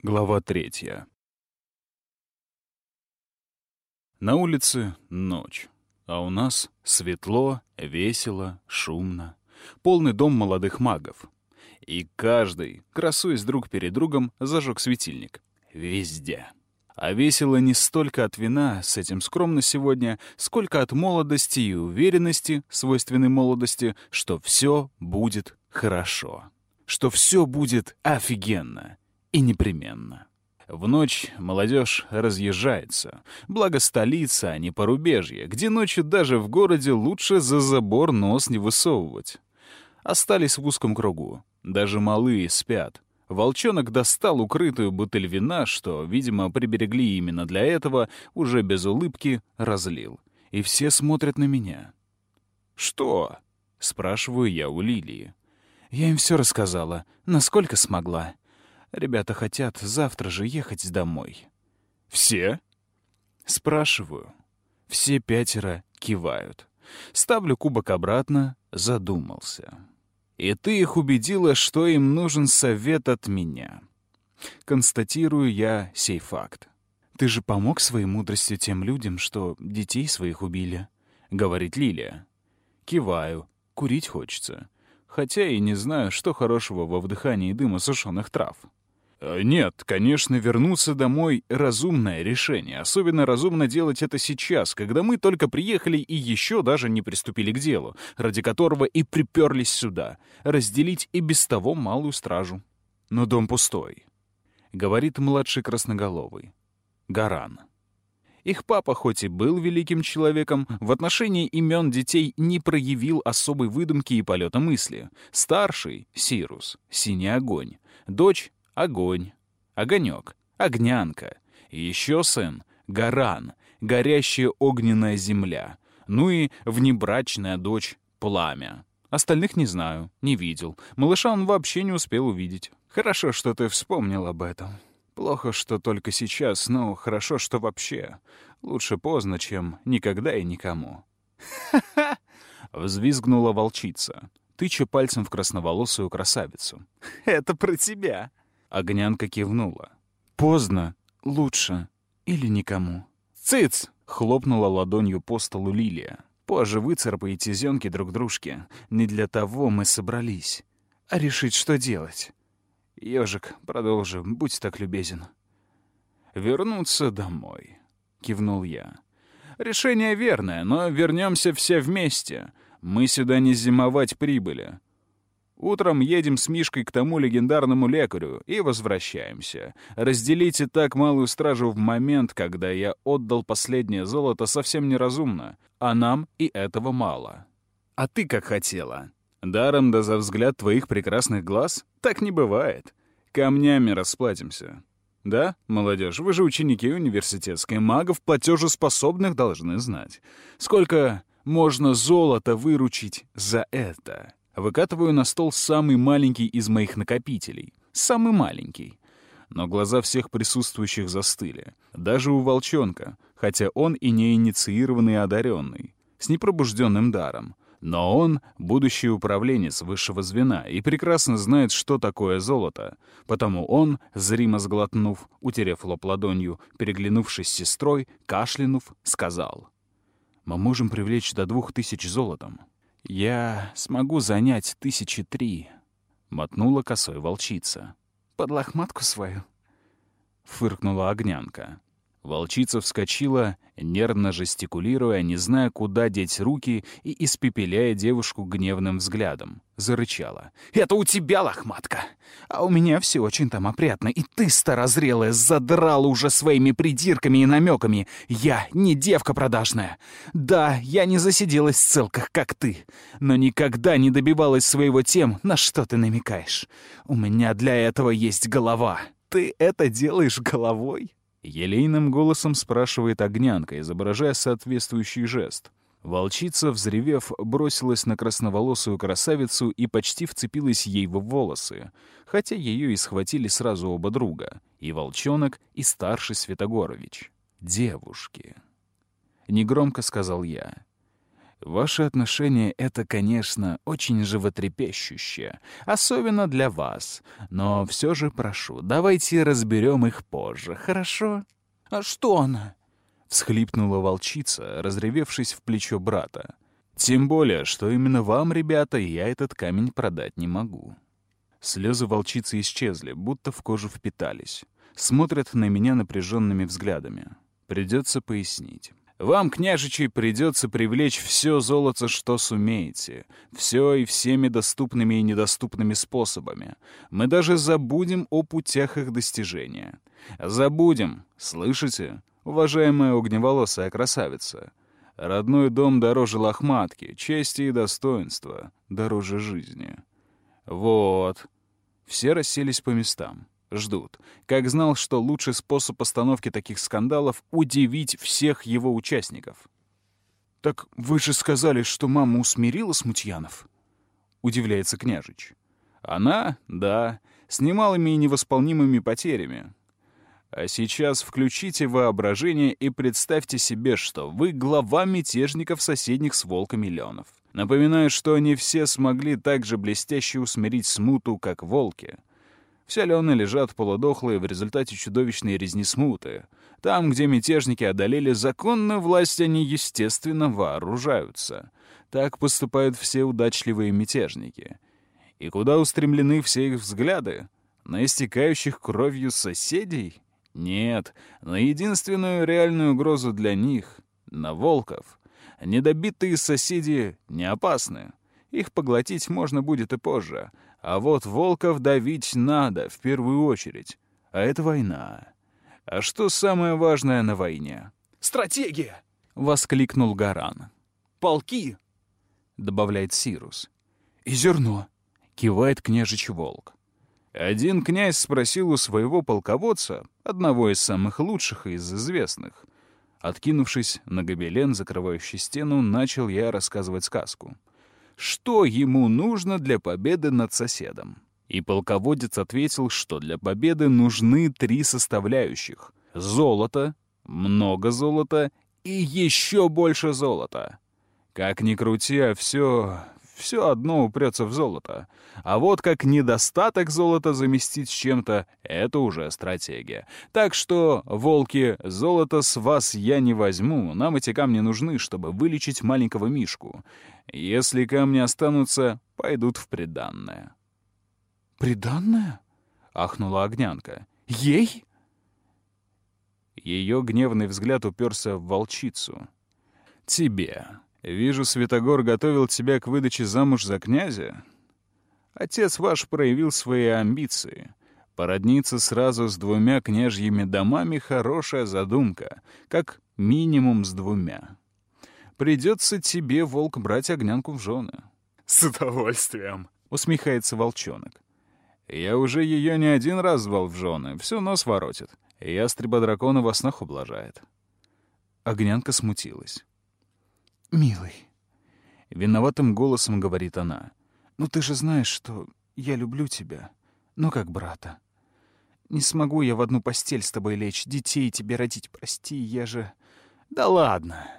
Глава третья. На улице ночь, а у нас светло, весело, шумно. Полный дом молодых магов. И каждый, красуясь друг перед другом, зажег светильник. Везде. А весело не столько от вина, с этим скромно сегодня, сколько от молодости и уверенности, свойственной молодости, что все будет хорошо. Что все будет офигенно и непременно. В ночь молодежь разъезжается. Благо столица, а не порубежье, где ночью даже в городе лучше за забор нос не высовывать. Остались в узком кругу. Даже малые спят. Волчонок достал укрытую бутыль вина, что, видимо, приберегли именно для этого, уже без улыбки разлил. И все смотрят на меня. «Что?» — спрашиваю я у Лилии. Я им все рассказала, насколько смогла. Ребята хотят завтра же ехать домой. «Все?» Спрашиваю. Все пятеро кивают. Ставлю кубок обратно, задумался. И ты их убедила, что им нужен совет от меня. Констатирую я сей факт. «Ты же помог своей мудростью тем людям, что детей своих убили», — говорит Лилия. Киваю. Курить хочется. Хотя и не знаю, что хорошего во вдыхании дыма сушеных трав. Э, нет, конечно, вернуться домой — разумное решение. Особенно разумно делать это сейчас, когда мы только приехали и еще даже не приступили к делу, ради которого и приперлись сюда, разделить и без того малую стражу. Но дом пустой, — говорит младший красноголовый. Гаран. Их папа, хоть и был великим человеком, в отношении имен детей не проявил особой выдумки и полета мысли. Старший — Сирус, синий огонь. Дочь огонь, огонек, огнянка. И еще сын — Гаран, горящая огненная земля. Ну и внебрачная дочь — Пламя. Остальных не знаю, не видел. Малыша он вообще не успел увидеть. Хорошо, что ты вспомнил об этом. Плохо, что только сейчас, но хорошо, что вообще. Лучше поздно, чем никогда и никому. «Ха-ха!» — взвизгнула волчица, тыча пальцем в красноволосую красавицу. «Это про тебя!» Огнянка кивнула. «Поздно, лучше или никому». «Цыц!» — хлопнула ладонью по столу Лилия. «Позже выцарапаете зенки друг дружке. Не для того мы собрались. А решить, что делать?» «Ежик, продолжи, будь так любезен». «Вернуться домой», — кивнул я. «Решение верное, но вернемся все вместе. Мы сюда не зимовать прибыли. Утром едем с Мишкой к тому легендарному лекарю и возвращаемся. Разделите так малую стражу в момент, когда я отдал последнее золото совсем неразумно, а нам и этого мало. А ты как хотела. Даром да за взгляд твоих прекрасных глаз? Так не бывает. Камнями расплатимся. Да, молодежь, вы же ученики университетской, магов платежеспособных должны знать. Сколько можно золота выручить за это? Выкатываю на стол самый маленький из моих накопителей. Самый маленький. Но глаза всех присутствующих застыли. Даже у волчонка, хотя он и не инициированный и одаренный, с непробужденным даром. Но он — будущий управленец высшего звена и прекрасно знает, что такое золото. Потому он, зримо сглотнув, утерев лоб ладонью, переглянувшись с сестрой, кашлянув, сказал. «Мы можем привлечь до двух тысяч золотом. «Я смогу занять тысячи три», — мотнула косой волчица. «Под лохматку свою?» — фыркнула огнянка. Волчица вскочила, нервно жестикулируя, не зная, куда деть руки и испепеляя девушку гневным взглядом. Зарычала. «Это у тебя, лохматка! А у меня все очень там опрятно, и ты, старозрелая, задрала уже своими придирками и намеками. Я не девка продажная. Да, я не засиделась в целках, как ты, но никогда не добивалась своего тем, на что ты намекаешь. У меня для этого есть голова. Ты это делаешь головой?» Елейным голосом спрашивает огнянка, изображая соответствующий жест. Волчица, взревев, бросилась на красноволосую красавицу и почти вцепилась ей в волосы, хотя ее и схватили сразу оба друга, и волчонок, и старший Святогорович. «Девушки». Негромко сказал я. Ваши отношения — это, конечно, очень животрепещущее, особенно для вас. Но все же прошу, давайте разберем их позже, хорошо? А что она? — всхлипнула волчица, разревевшись в плечо брата. «Тем более, что именно вам, ребята, я этот камень продать не могу». Слезы волчицы исчезли, будто в кожу впитались. Смотрят на меня напряженными взглядами. Придется пояснить. Вам, княжичи, придется привлечь все золото, что сумеете. Все и всеми доступными и недоступными способами. Мы даже забудем о путях их достижения. Забудем, слышите? уважаемая огневолосая красавица. Родной дом дороже лохматки, чести и достоинства дороже жизни. Вот. Все расселись по местам. Ждут. Как знал, что лучший способ постановки таких скандалов — удивить всех его участников. «Так вы же сказали, что мама усмирила Смутьянов?» — удивляется княжич. «Она? Да. С немалыми и невосполнимыми потерями. А сейчас включите воображение и представьте себе, что вы глава мятежников соседних с волка миллионов. Напоминаю, что они все смогли так же блестяще усмирить смуту, как волки. Все леоны лежат полудохлые в результате чудовищной резни смуты. Там, где мятежники одолели законную власть, они, естественно, вооружаются. Так поступают все удачливые мятежники. И куда устремлены все их взгляды? На истекающих кровью соседей? Нет, на единственную реальную угрозу для них — на волков. Недобитые соседи не опасны. Их поглотить можно будет и позже. А вот волков давить надо в первую очередь. А это война. А что самое важное на войне? «Стратегия!» — воскликнул Гаран. «Полки!» — добавляет Сирус. «И зерно!» — кивает княжич волк. Один князь спросил у своего полководца, одного из самых лучших и из известных. Откинувшись на гобелен, закрывающий стену, начал я рассказывать сказку. Что ему нужно для победы над соседом? И полководец ответил, что для победы нужны три составляющих. Золото, много золота и еще больше золота. Как ни крути, а все все одно упрется в золото. А вот как недостаток золота заместить чем-то — это уже стратегия. Так что, волки, золото с вас я не возьму, нам эти камни нужны, чтобы вылечить маленького Мишку. Если камни останутся, пойдут в приданное. «Приданное?» — ахнула Огнянка. «Ей?» Ее гневный взгляд уперся в волчицу. «Тебе», Вижу, Святогор готовил тебя к выдаче замуж за князя. Отец ваш проявил свои амбиции. Породниться сразу с двумя княжьими домами — хорошая задумка, как минимум с двумя. Придется тебе, волк, брать огнянку в жены. «С удовольствием!» — усмехается волчонок. Я уже ее не один раз звал в жены, всю нос воротит. Ястреба дракона во снах ублажает. Огнянка смутилась. «Милый», — виноватым голосом говорит она, «ну ты же знаешь, что я люблю тебя, но как брата. Не смогу я в одну постель с тобой лечь, детей тебе родить, прости, я же... Да ладно!»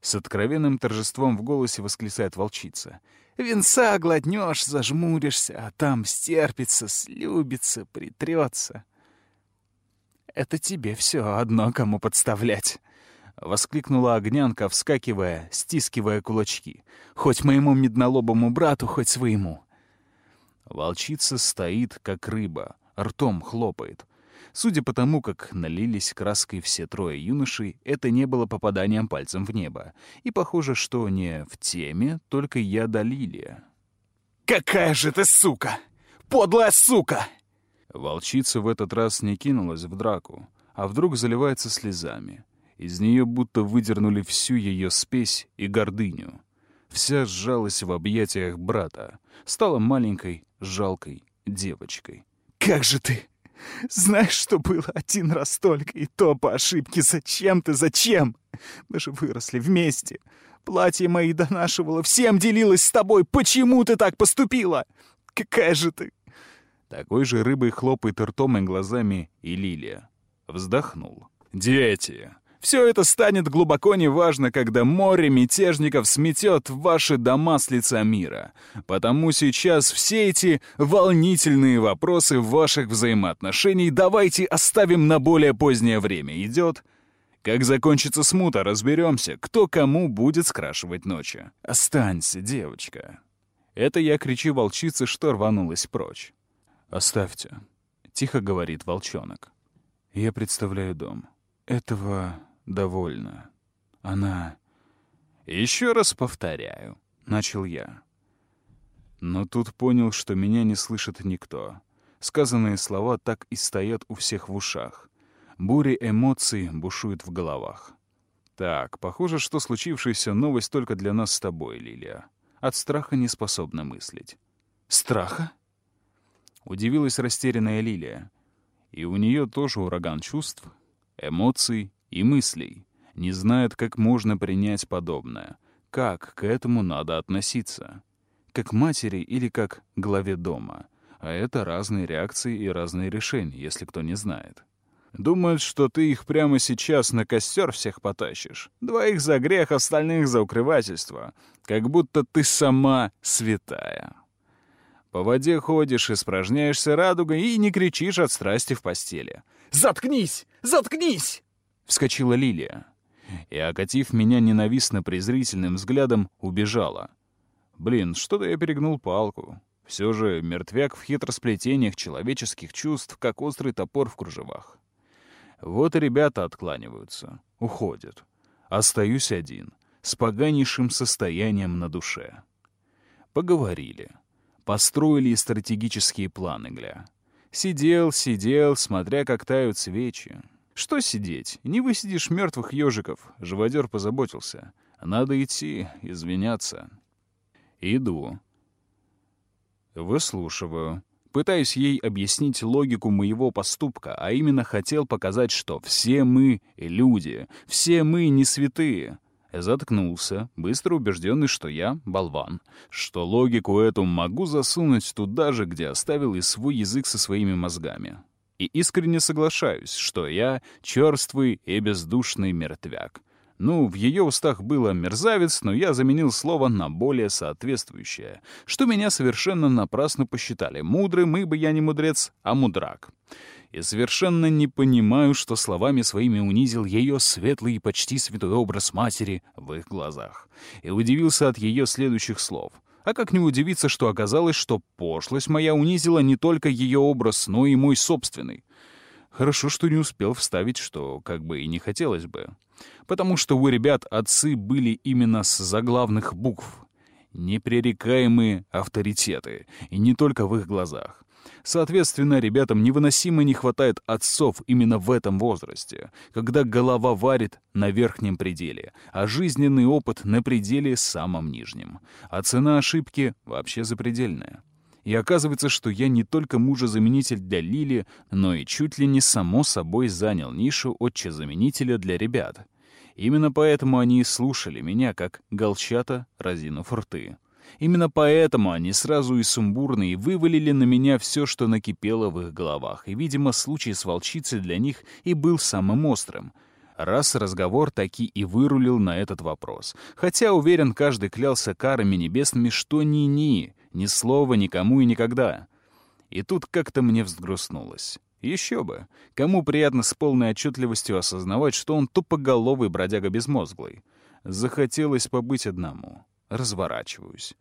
С откровенным торжеством в голосе восклицает волчица. «Венца глотнешь, зажмуришься, а там стерпится, слюбится, притрется. Это тебе все одно кому подставлять». — воскликнула Огнянка, вскакивая, стискивая кулачки. «Хоть моему меднолобому брату, хоть своему!» Волчица стоит, как рыба, ртом хлопает. Судя по тому, как налились краской все трое юношей, это не было попаданием пальцем в небо. И похоже, что не в теме, только я до Лилия. «Какая же ты сука! Подлая сука!» Волчица в этот раз не кинулась в драку, а вдруг заливается слезами. Из нее будто выдернули всю ее спесь и гордыню. Вся сжалась в объятиях брата, стала маленькой, жалкой девочкой. «Как же ты! Знаешь, что было один раз только, и то по ошибке. Зачем ты, зачем? Мы же выросли вместе. Платье мои донашивала, всем делилась с тобой. Почему ты так поступила? Какая же ты!» Такой же рыбой хлопает ртом и глазами и Лилия. Вздохнул. «Дети! Все это станет глубоко неважно, когда море мятежников сметет ваши дома с лица мира. Потому сейчас все эти волнительные вопросы ваших взаимоотношений давайте оставим на более позднее время. Идет? Как закончится смута, разберемся, кто кому будет скрашивать ночи. Останься, девочка. Это я кричу волчице, что рванулась прочь. «Оставьте», — тихо говорит волчонок. Я представляю дом. Этого довольно. Она... Еще раз повторяю, — начал я. Но тут понял, что меня не слышит никто. Сказанные слова так и стоят у всех в ушах. Бури эмоций бушуют в головах. Так, похоже, что случившаяся новость только для нас с тобой, Лилия. От страха не способна мыслить. Страха? Удивилась растерянная Лилия. И у нее тоже ураган чувств, эмоций и мыслей. Не знает, как можно принять подобное. Как к этому надо относиться. Как матери или как главе дома. А это разные реакции и разные решения, если кто не знает. Думают, что ты их прямо сейчас на костер всех потащишь. Двоих за грех, остальных за укрывательство. Как будто ты сама святая. По воде ходишь, испражняешься радугой и не кричишь от страсти в постели. «Заткнись! Заткнись!» — вскочила Лилия. И, окатив меня ненавистно-презрительным взглядом, убежала. Блин, что-то я перегнул палку. Все же мертвяк в хитросплетениях человеческих чувств, как острый топор в кружевах. Вот и ребята откланиваются, уходят. Остаюсь один, с поганейшим состоянием на душе. Поговорили. Построили стратегические планы, гля. Сидел, сидел, смотря как тают свечи. Что сидеть? Не высидишь мертвых ежиков. Живодер позаботился. Надо идти, извиняться. Иду. Выслушиваю. Пытаюсь ей объяснить логику моего поступка, а именно хотел показать, что все мы — люди, все мы не святые. Заткнулся, быстро убежденный, что я — болван, что логику эту могу засунуть туда же, где оставил и свой язык со своими мозгами. И искренне соглашаюсь, что я — черствый и бездушный мертвяк, ну, в ее устах было «мерзавец», но я заменил слово на более соответствующее, что меня совершенно напрасно посчитали. Мудрым, ибо я не мудрец, а мудрак. И совершенно не понимаю, что словами своими унизил ее светлый и почти святой образ матери в их глазах. И удивился от ее следующих слов. А как не удивиться, что оказалось, что пошлость моя унизила не только ее образ, но и мой собственный. Хорошо, что не успел вставить, что как бы и не хотелось бы потому что у ребят отцы были именно с заглавных букв. Непререкаемые авторитеты, и не только в их глазах. Соответственно, ребятам невыносимо не хватает отцов именно в этом возрасте, когда голова варит на верхнем пределе, а жизненный опыт на пределе самом нижнем. А цена ошибки вообще запредельная. И оказывается, что я не только мужа-заменитель для Лили, но и чуть ли не само собой занял нишу отче-заменителя для ребят. Именно поэтому они и слушали меня, как голчата, разинув рты. Именно поэтому они сразу и сумбурные вывалили на меня все, что накипело в их головах, и, видимо, случай с волчицей для них и был самым острым. Раз разговор таки и вырулил на этот вопрос. Хотя, уверен, каждый клялся карами небесными, что ни-ни, ни слова никому и никогда. И тут как-то мне взгрустнулось. Еще бы. Кому приятно с полной отчетливостью осознавать, что он тупоголовый бродяга безмозглый. Захотелось побыть одному. Разворачиваюсь.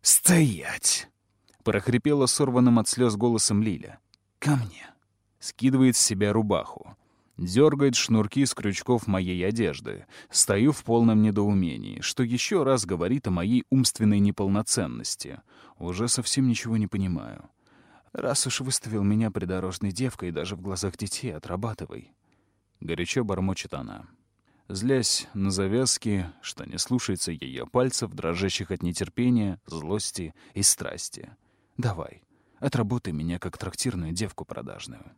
«Стоять!» — прохрипела сорванным от слез голосом Лиля. «Ко мне!» Скидывает с себя рубаху. Дергает шнурки с крючков моей одежды. Стою в полном недоумении, что еще раз говорит о моей умственной неполноценности. Уже совсем ничего не понимаю. Раз уж выставил меня придорожной девкой, даже в глазах детей отрабатывай. Горячо бормочет она. Злясь на завязки, что не слушается ее пальцев, дрожащих от нетерпения, злости и страсти. Давай, отработай меня как трактирную девку продажную.